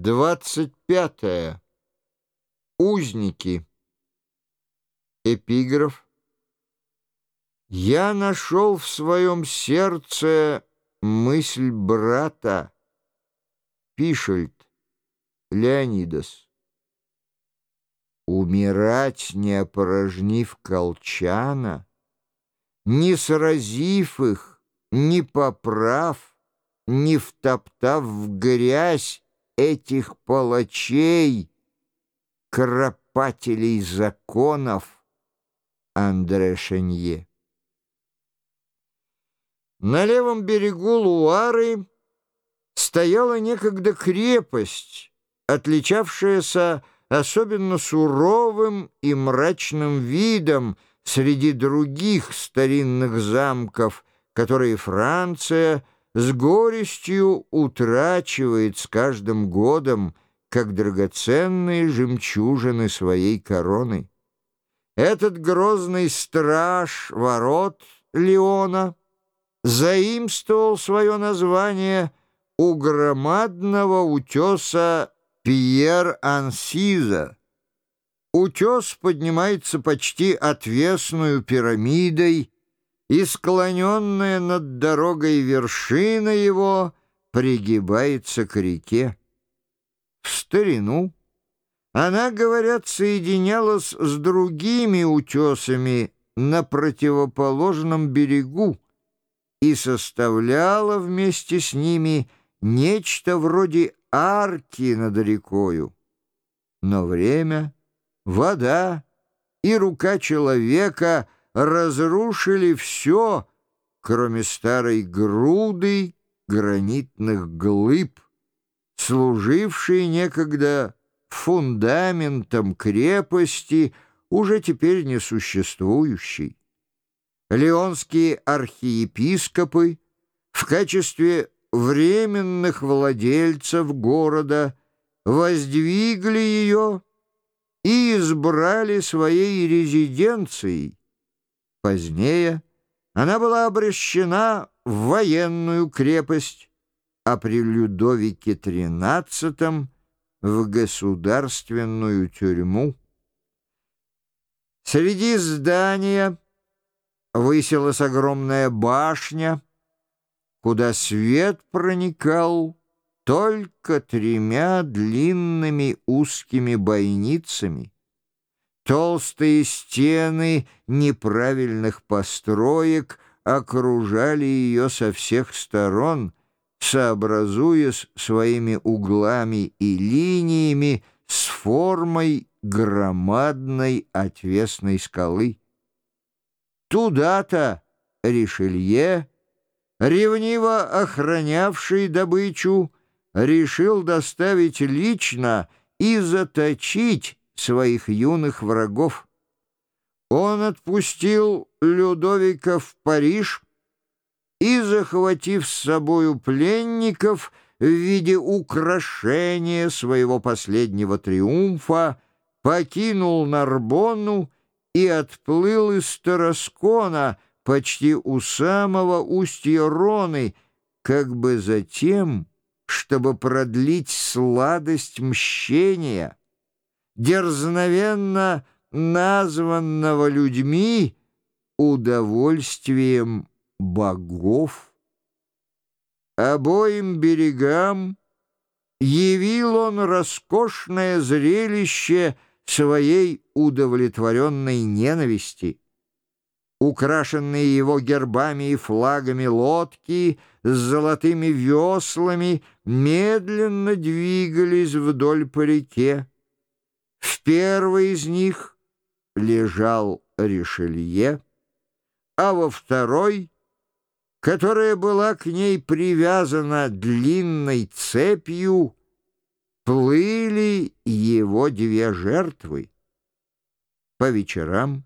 Двадцать пятое. Узники. Эпиграф. Я нашел в своем сердце мысль брата. Пишет Леонидас. Умирать, не опорожнив колчана, Не сразив их, не поправ, Не втоптав в грязь этих палачей, Кропателей законов Андре Шенье. На левом берегу Луары стояла некогда крепость, отличавшаяся особенно суровым и мрачным видом среди других старинных замков, которые Франция с горестью утрачивает с каждым годом, как драгоценные жемчужины своей короны. Этот грозный страж ворот Леона — заимствовал свое название у громадного утеса Пьер-Ансиза. Утес поднимается почти отвесную пирамидой, и склоненная над дорогой вершина его пригибается к реке. В старину она, говорят, соединялась с другими утесами на противоположном берегу, и составляла вместе с ними нечто вроде арки над рекою. Но время, вода и рука человека разрушили все, кроме старой груды гранитных глыб, служившей некогда фундаментом крепости, уже теперь несуществующей. Леонские архиепископы в качестве временных владельцев города воздвигли ее и избрали своей резиденцией. Позднее она была обращена в военную крепость, а при Людовике XIII в государственную тюрьму. Среди здания высилась огромная башня, куда свет проникал только тремя длинными узкими бойницами. Толстые стены неправильных построек окружали ее со всех сторон, сообразуясь своими углами и линиями с формой громадной отвесной скалы. Туда-то Ришелье, ревниво охранявший добычу, решил доставить лично и заточить своих юных врагов. Он отпустил Людовика в Париж и, захватив с собою пленников в виде украшения своего последнего триумфа, покинул Нарбонну и отплыл из Тараскона почти у самого устья Роны, как бы затем, чтобы продлить сладость мщения, дерзновенно названного людьми удовольствием богов. Обоим берегам явил он роскошное зрелище — своей удовлетворенной ненависти. Украшенные его гербами и флагами лодки с золотыми веслами медленно двигались вдоль по реке. В первой из них лежал Ришелье, а во второй, которая была к ней привязана длинной цепью, плыли его две жертвы. По вечерам,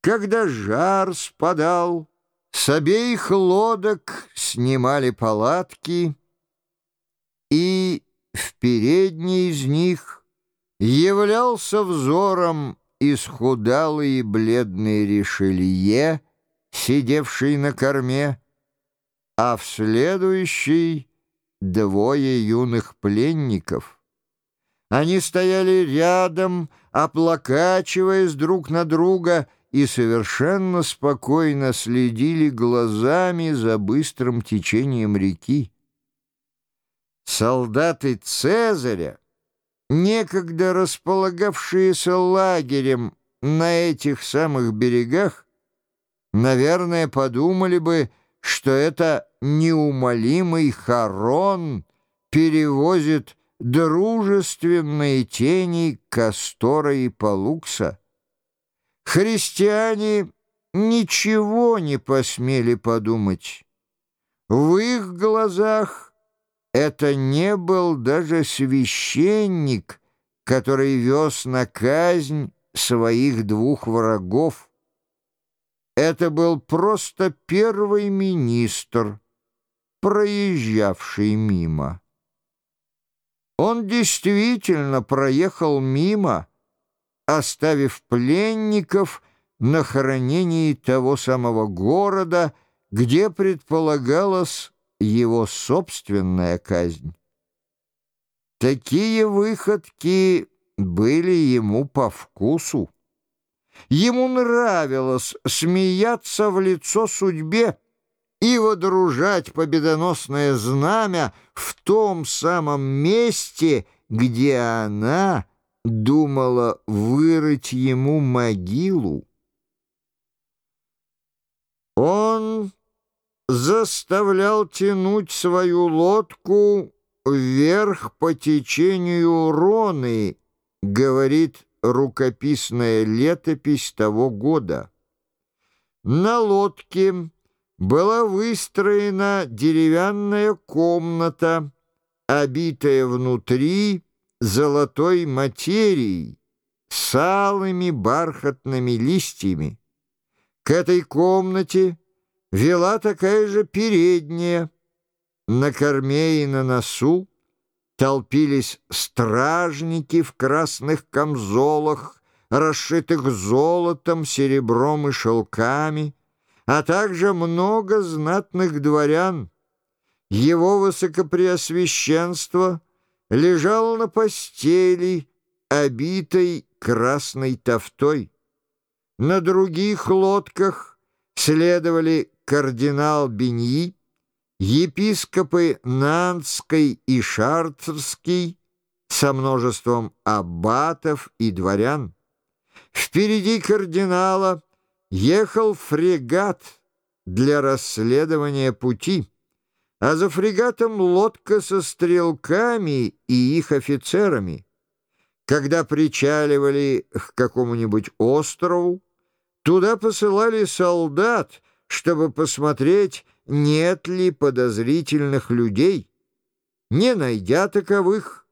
когда жар спадал, с обеих лодок снимали палатки, и в передней из них являлся взором исхудалый и бледный решелье, сидевший на корме, а в следующей двое юных пленников. Они стояли рядом, оплакачиваясь друг на друга, и совершенно спокойно следили глазами за быстрым течением реки. Солдаты Цезаря, некогда располагавшиеся лагерем на этих самых берегах, наверное, подумали бы, что это неумолимый Харон перевозит дружественные тени Кастора и Палукса. Христиане ничего не посмели подумать. В их глазах это не был даже священник, который вез на казнь своих двух врагов. Это был просто первый министр, проезжавший мимо. Он действительно проехал мимо, оставив пленников на хоронении того самого города, где предполагалась его собственная казнь. Такие выходки были ему по вкусу. Ему нравилось смеяться в лицо судьбе и водружать победоносное знамя в том самом месте, где она — думала вырыть ему могилу. Он заставлял тянуть свою лодку вверх по течению Роны, говорит рукописная летопись того года. На лодке была выстроена деревянная комната, обитая внутри золотой материей, с алыми бархатными листьями. К этой комнате вела такая же передняя. На корме и на носу толпились стражники в красных камзолах, расшитых золотом, серебром и шелками, а также много знатных дворян. Его высокопреосвященство — лежал на постели, обитой красной тофтой. На других лодках следовали кардинал Беньи, епископы Нанской и Шарцерский со множеством аббатов и дворян. Впереди кардинала ехал фрегат для расследования пути а за фрегатом лодка со стрелками и их офицерами. Когда причаливали к какому-нибудь острову, туда посылали солдат, чтобы посмотреть, нет ли подозрительных людей. Не найдя таковых,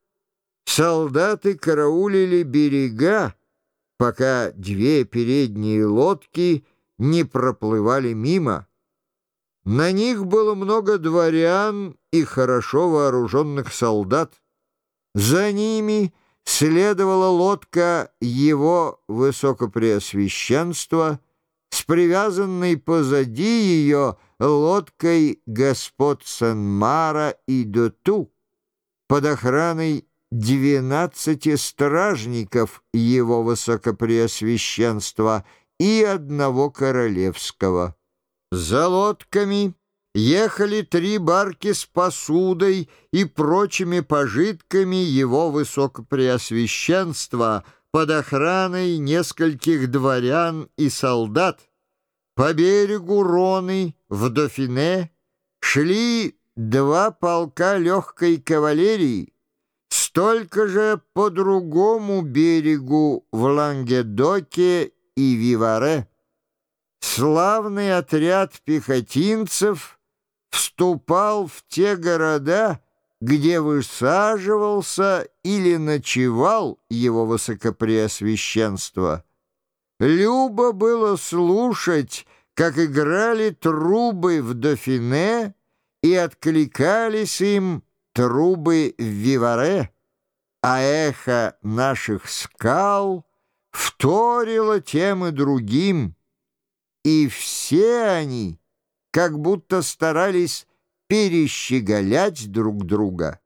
солдаты караулили берега, пока две передние лодки не проплывали мимо. На них было много дворян и хорошо вооруженных солдат. За ними следовала лодка его высокопреосвященства с привязанной позади ее лодкой господ Сен-Мара и Доту под охраной двенадцати стражников его высокопреосвященства и одного королевского. За лодками ехали три барки с посудой и прочими пожитками его высокопреосвященства под охраной нескольких дворян и солдат. По берегу Роны в Дофине шли два полка легкой кавалерии, столько же по другому берегу в Лангедоке и Виваре славный отряд пехотинцев вступал в те города, где высаживался или ночевал его высокопреосвященство. Любо было слушать, как играли трубы в Дофине и откликались им трубы в Виваре, а эхо наших скал вторило тем и другим — и все они как будто старались перещеголять друг друга.